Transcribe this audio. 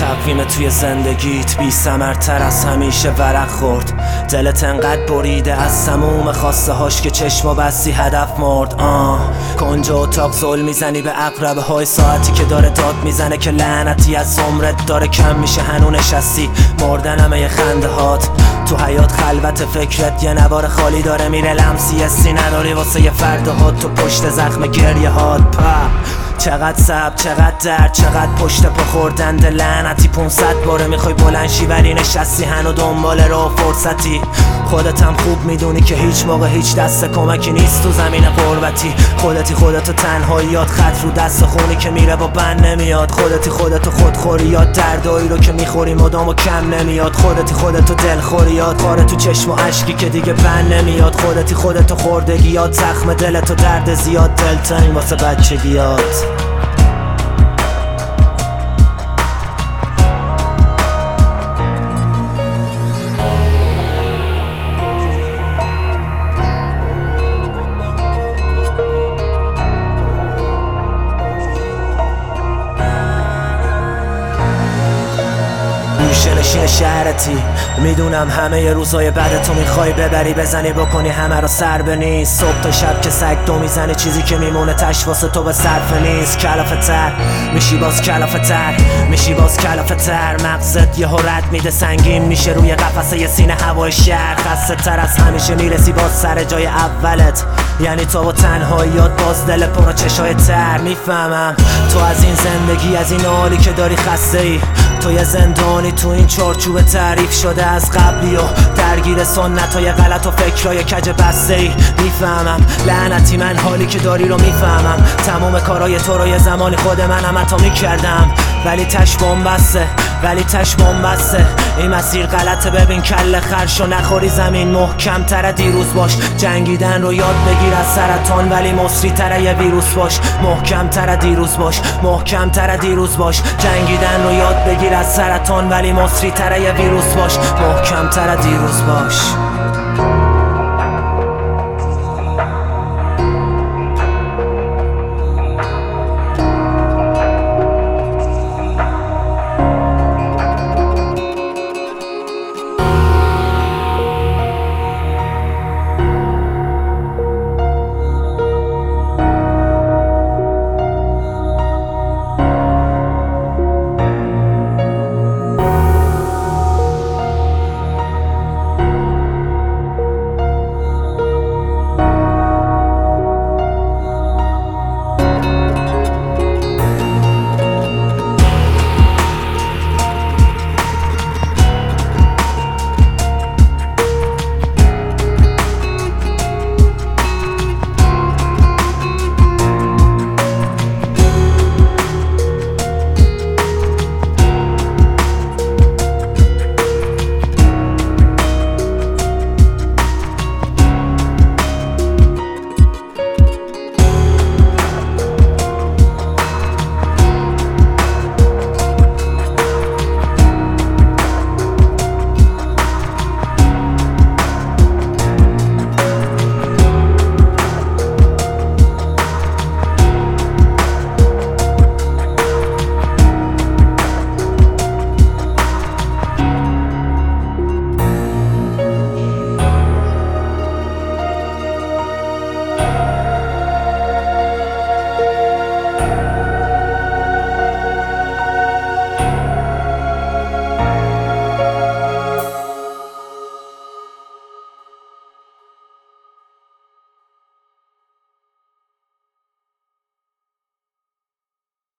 تقویم توی زندگیت بی سمرتر از همیشه ورق خورد. دلت انقدر بریده از سموم خواسته هاش که چشم و بسی هدف مرد. آه کنج اتاق زل می‌زنی به اقربه های ساعتی که داره داد می‌زنه که لعنتی از عمرت داره کم میشه. هنون نشستی مردن همه خنده هات. تو حیات خلوت فکرت یه نوار خالی داره میره لمسی. نداری واسه یه فرده تو پشت زخم گریه هات. پا. چقدر سب چقدر در چقدر پشت پا خوردن لعنتی 500 باره می‌خوای بلند شی ولی نشستی هنو دنبال رو فرصتی. خودت هم خوب می‌دونی که هیچ موقع هیچ دست کمکی نیست تو زمین قربتی خودتی خودتو تنهاییات خط رو دست خونی که میره با بند نمیاد. خودتی خودتو خودخوریات دردایی رو که می‌خوری مدام و کم نمیاد. خودتی خودتو دلخوریات خاره تو چشم و اشکی که دیگه بند نمیاد. خودتی خودتو خوردگیات زخم دلتو درد زیاد. دلتنگ واسه بچگیات. همنشین شهرتی. می‌دونم همه یه روزای بعد تو می‌خوای ببری بزنی بکنی همه رو سر به نیست صبح تا شب که سگ دو می‌زنه چیزی که میمونه تش واسه تو به صرف نیست. کلافه تر میشی باز کلافه تر میشی باز کلافه تر. مقصد یه رد میده سنگین میشه روی قفسه یه سینه هوای شهر. خسته تر از همیشه می‌رسی باز سر جای اولت. یعنی تو با تنهاییات باز دل پر چشای تر. می‌فهمم تو از این زندگی از این حالی که داری خسته ای توی زندانی تو این چارچوب تعریف شده از قبلی و درگیر سنت های غلط و فکرای کج بسته ای می‌فهمم. لعنتی من حالی که داری رو می‌فهمم. تمام کارای تو رو یه زمانی خود منم عطا می‌کردم. ولی تش بسته. ولی تش بسته. این مسیر غلطه. ببین کل خرش و نخوری زمین. محکم تره دیروز باش. جنگیدن رو یاد بگیر از سرطان. ولی مصری تره یه ویروس باش. محکم تره دیروز باش. محکم تره دیروز باش. جنگیدن رو یاد بگیر از سرطان ولی مصری تره یه ویروس باش محکم تره دیروز باش.